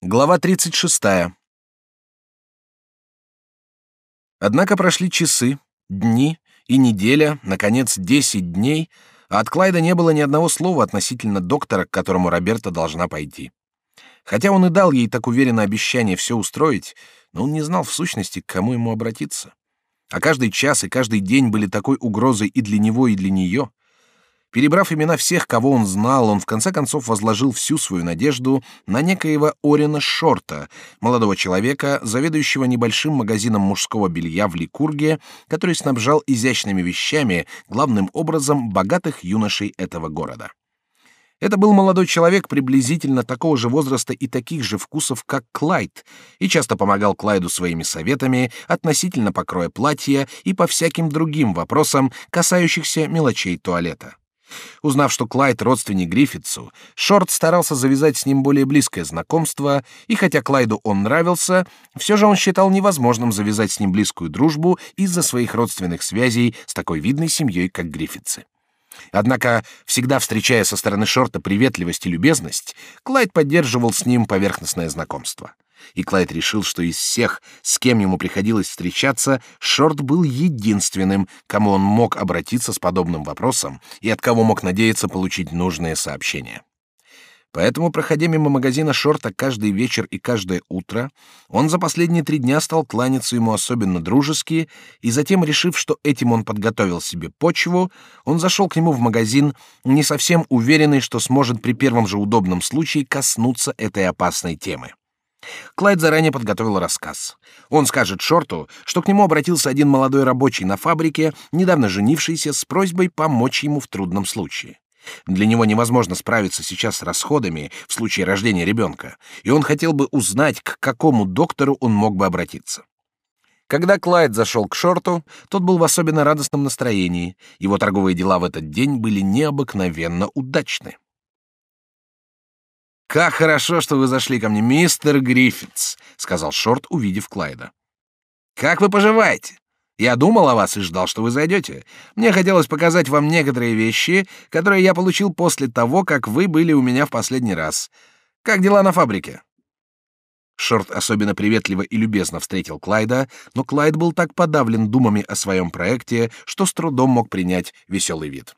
Глава 36. Однако прошли часы, дни и неделя, наконец, десять дней, а от Клайда не было ни одного слова относительно доктора, к которому Роберта должна пойти. Хотя он и дал ей так уверенно обещание все устроить, но он не знал в сущности, к кому ему обратиться. А каждый час и каждый день были такой угрозой и для него, и для нее, Перебрав имена всех, кого он знал, он в конце концов возложил всю свою надежду на некоего Орина Шорта, молодого человека, заведующего небольшим магазином мужского белья в Ликурге, который снабжал изящными вещами, главным образом, богатых юношей этого города. Это был молодой человек приблизительно такого же возраста и таких же вкусов, как Клайд, и часто помогал Клайду своими советами относительно покроя платья и по всяким другим вопросам, касающихся мелочей туалета. Узнав, что Клайд родственник Гриффитсу, Шорт старался завязать с ним более близкое знакомство, и хотя Клайду он нравился, все же он считал невозможным завязать с ним близкую дружбу из-за своих родственных связей с такой видной семьей, как Гриффитсы. Однако, всегда встречая со стороны Шорта приветливость и любезность, Клайд поддерживал с ним поверхностное знакомство и Клайд решил, что из всех, с кем ему приходилось встречаться, Шорт был единственным, кому он мог обратиться с подобным вопросом и от кого мог надеяться получить нужные сообщения. Поэтому, проходя мимо магазина Шорта каждый вечер и каждое утро, он за последние три дня стал кланяться ему особенно дружески, и затем, решив, что этим он подготовил себе почву, он зашел к нему в магазин, не совсем уверенный, что сможет при первом же удобном случае коснуться этой опасной темы. Клайд заранее подготовил рассказ. Он скажет Шорту, что к нему обратился один молодой рабочий на фабрике, недавно женившийся, с просьбой помочь ему в трудном случае. Для него невозможно справиться сейчас с расходами в случае рождения ребенка, и он хотел бы узнать, к какому доктору он мог бы обратиться. Когда Клайд зашел к Шорту, тот был в особенно радостном настроении. Его торговые дела в этот день были необыкновенно удачны. «Как хорошо, что вы зашли ко мне, мистер Гриффитс», — сказал Шорт, увидев Клайда. «Как вы поживаете? Я думал о вас и ждал, что вы зайдете. Мне хотелось показать вам некоторые вещи, которые я получил после того, как вы были у меня в последний раз. Как дела на фабрике?» Шорт особенно приветливо и любезно встретил Клайда, но Клайд был так подавлен думами о своем проекте, что с трудом мог принять веселый вид.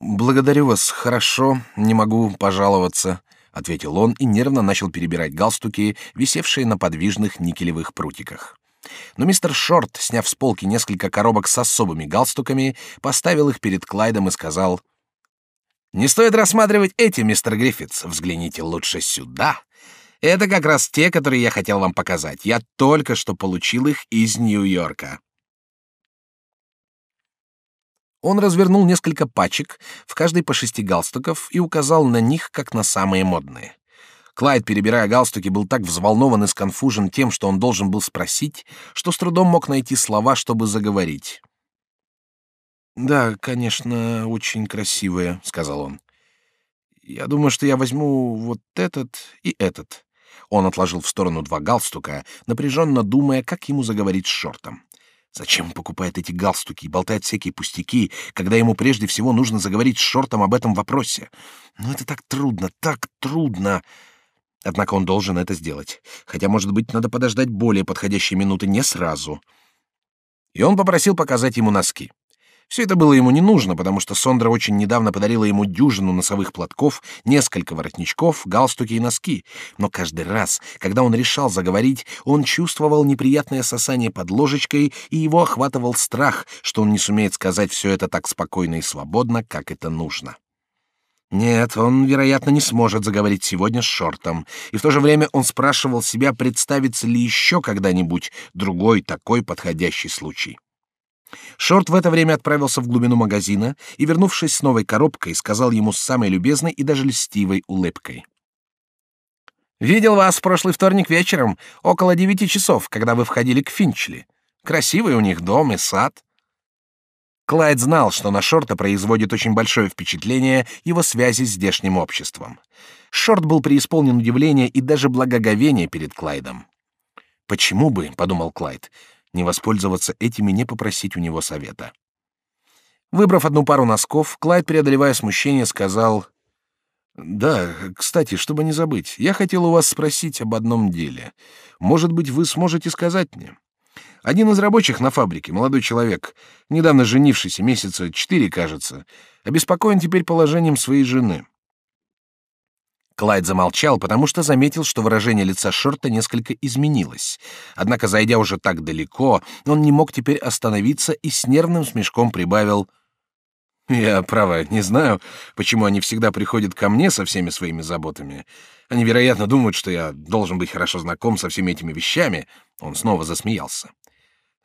Благодарю вас, хорошо, не могу пожаловаться, ответил он и нервно начал перебирать галстуки, висевшие на подвижных никелевых прутиках. Но мистер Шорт, сняв с полки несколько коробок с особыми галстуками, поставил их перед Клайдом и сказал: "Не стоит рассматривать эти, мистер Гриффитс. Взгляните лучше сюда. Это как раз те, которые я хотел вам показать. Я только что получил их из Нью-Йорка". Он развернул несколько пачек, в каждой по шести галстуков, и указал на них как на самые модные. Клайд, перебирая галстуки, был так взволнован и сконфужен тем, что он должен был спросить, что с трудом мог найти слова, чтобы заговорить. «Да, конечно, очень красивые», — сказал он. «Я думаю, что я возьму вот этот и этот». Он отложил в сторону два галстука, напряженно думая, как ему заговорить с Шортом. Зачем он покупает эти галстуки и болтает всякие пустяки, когда ему прежде всего нужно заговорить с Шортом об этом вопросе? Но это так трудно, так трудно. Однако он должен это сделать. Хотя, может быть, надо подождать более подходящей минуты не сразу. И он попросил показать ему носки. Все это было ему не нужно, потому что Сондра очень недавно подарила ему дюжину носовых платков, несколько воротничков, галстуки и носки. Но каждый раз, когда он решал заговорить, он чувствовал неприятное сосание под ложечкой, и его охватывал страх, что он не сумеет сказать все это так спокойно и свободно, как это нужно. Нет, он, вероятно, не сможет заговорить сегодня с Шортом, и в то же время он спрашивал себя, представится ли еще когда-нибудь другой такой подходящий случай. Шорт в это время отправился в глубину магазина и, вернувшись с новой коробкой, сказал ему с самой любезной и даже льстивой улыбкой. «Видел вас в прошлый вторник вечером, около девяти часов, когда вы входили к Финчли. Красивый у них дом и сад». Клайд знал, что на Шорта производит очень большое впечатление его связи с здешним обществом. Шорт был преисполнен удивления и даже благоговения перед Клайдом. «Почему бы, — подумал Клайд, не воспользоваться этим и не попросить у него совета. Выбрав одну пару носков, Клайд, преодолевая смущение, сказал: Да, кстати, чтобы не забыть, я хотел у вас спросить об одном деле. Может быть, вы сможете сказать мне? Один из рабочих на фабрике, молодой человек, недавно женившийся, месяца четыре, кажется, обеспокоен теперь положением своей жены. Клайд замолчал, потому что заметил, что выражение лица Шорта несколько изменилось. Однако, зайдя уже так далеко, он не мог теперь остановиться и с нервным смешком прибавил «Я, право, не знаю, почему они всегда приходят ко мне со всеми своими заботами. Они, вероятно, думают, что я должен быть хорошо знаком со всеми этими вещами». Он снова засмеялся.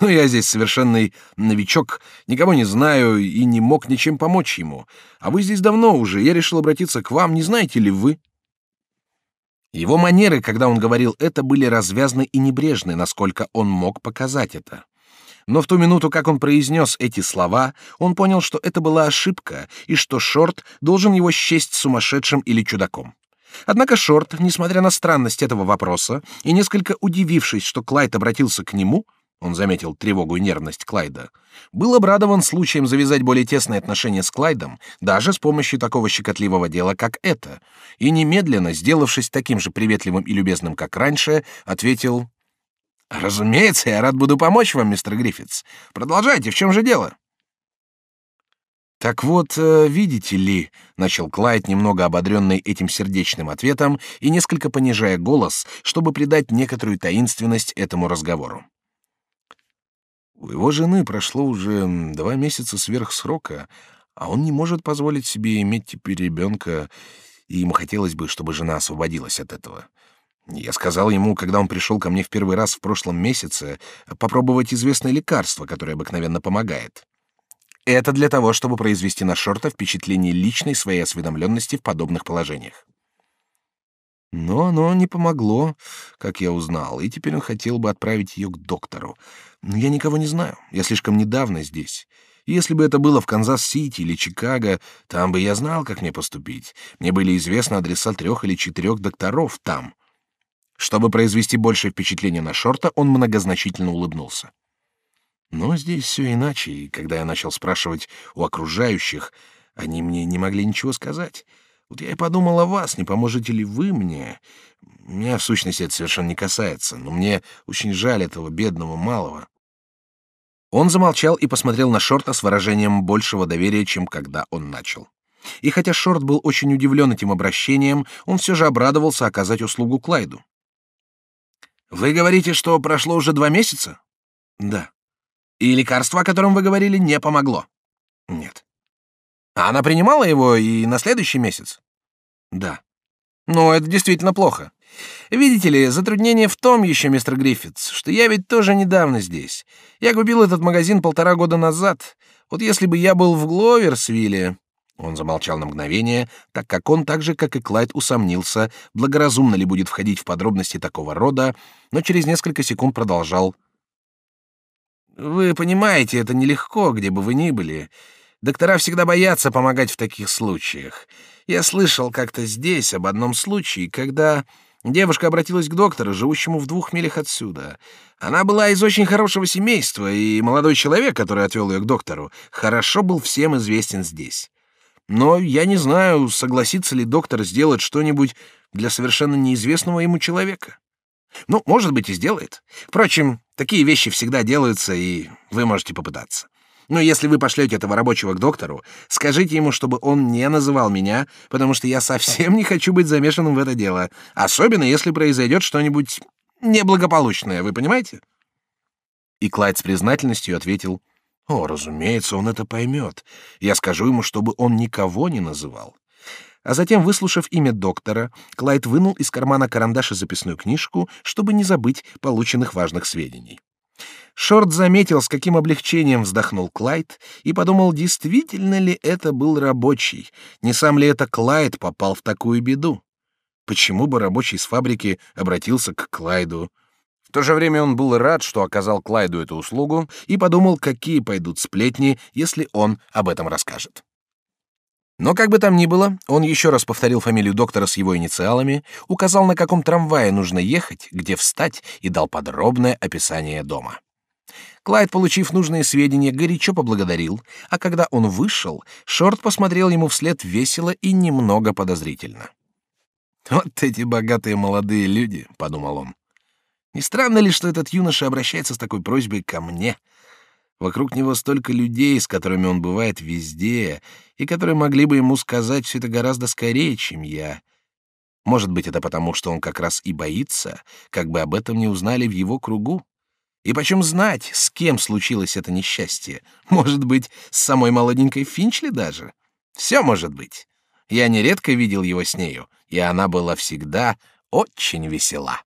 Но я здесь совершенный новичок, никого не знаю и не мог ничем помочь ему. А вы здесь давно уже, я решил обратиться к вам, не знаете ли вы?» Его манеры, когда он говорил это, были развязны и небрежны, насколько он мог показать это. Но в ту минуту, как он произнес эти слова, он понял, что это была ошибка и что Шорт должен его счесть сумасшедшим или чудаком. Однако Шорт, несмотря на странность этого вопроса и несколько удивившись, что Клайд обратился к нему, он заметил тревогу и нервность Клайда, был обрадован случаем завязать более тесные отношения с Клайдом, даже с помощью такого щекотливого дела, как это, и немедленно, сделавшись таким же приветливым и любезным, как раньше, ответил «Разумеется, я рад буду помочь вам, мистер Гриффитс. Продолжайте, в чем же дело?» «Так вот, э, видите ли», — начал Клайд, немного ободренный этим сердечным ответом и несколько понижая голос, чтобы придать некоторую таинственность этому разговору. У его жены прошло уже два месяца сверх срока, а он не может позволить себе иметь теперь ребенка, и ему хотелось бы, чтобы жена освободилась от этого. Я сказал ему, когда он пришел ко мне в первый раз в прошлом месяце, попробовать известное лекарство, которое обыкновенно помогает. Это для того, чтобы произвести на Шорта впечатление личной своей осведомленности в подобных положениях. Но оно не помогло, как я узнал, и теперь он хотел бы отправить ее к доктору. Но я никого не знаю, я слишком недавно здесь. Если бы это было в Канзас-Сити или Чикаго, там бы я знал, как мне поступить. Мне были известны адреса трех или четырех докторов там. Чтобы произвести большее впечатление на Шорта, он многозначительно улыбнулся. Но здесь все иначе, и когда я начал спрашивать у окружающих, они мне не могли ничего сказать. Вот я и подумал о вас, не поможете ли вы мне? Меня, в сущности, это совершенно не касается, но мне очень жаль этого бедного малого». Он замолчал и посмотрел на Шорта с выражением большего доверия, чем когда он начал. И хотя Шорт был очень удивлен этим обращением, он все же обрадовался оказать услугу Клайду. «Вы говорите, что прошло уже два месяца?» «Да». «И лекарство, о котором вы говорили, не помогло?» «Нет». А она принимала его и на следующий месяц? Да. Ну, это действительно плохо. Видите ли, затруднение в том еще, мистер Гриффитс, что я ведь тоже недавно здесь. Я купил этот магазин полтора года назад. Вот если бы я был в Гловерсвилле... Он замолчал на мгновение, так как он, так же, как и Клайд, усомнился, благоразумно ли будет входить в подробности такого рода, но через несколько секунд продолжал. «Вы понимаете, это нелегко, где бы вы ни были. Доктора всегда боятся помогать в таких случаях. Я слышал как-то здесь об одном случае, когда девушка обратилась к доктору, живущему в двух милях отсюда. Она была из очень хорошего семейства, и молодой человек, который отвел ее к доктору, хорошо был всем известен здесь. Но я не знаю, согласится ли доктор сделать что-нибудь для совершенно неизвестного ему человека. Ну, может быть, и сделает. Впрочем, такие вещи всегда делаются, и вы можете попытаться. Но если вы пошлете этого рабочего к доктору, скажите ему, чтобы он не называл меня, потому что я совсем не хочу быть замешанным в это дело, особенно если произойдет что-нибудь неблагополучное, вы понимаете?» И Клайд с признательностью ответил, «О, разумеется, он это поймет. Я скажу ему, чтобы он никого не называл». А затем, выслушав имя доктора, Клайд вынул из кармана карандаш и записную книжку, чтобы не забыть полученных важных сведений. Шорт заметил, с каким облегчением вздохнул Клайд, и подумал, действительно ли это был рабочий, не сам ли это Клайд попал в такую беду. Почему бы рабочий с фабрики обратился к Клайду? В то же время он был рад, что оказал Клайду эту услугу, и подумал, какие пойдут сплетни, если он об этом расскажет. Но как бы там ни было, он еще раз повторил фамилию доктора с его инициалами, указал, на каком трамвае нужно ехать, где встать, и дал подробное описание дома. Клайд, получив нужные сведения, горячо поблагодарил, а когда он вышел, Шорт посмотрел ему вслед весело и немного подозрительно. «Вот эти богатые молодые люди», — подумал он. «Не странно ли, что этот юноша обращается с такой просьбой ко мне? Вокруг него столько людей, с которыми он бывает везде, и которые могли бы ему сказать все это гораздо скорее, чем я. Может быть, это потому, что он как раз и боится, как бы об этом не узнали в его кругу. И почем знать, с кем случилось это несчастье? Может быть, с самой молоденькой Финчли даже? Все может быть. Я нередко видел его с нею, и она была всегда очень весела.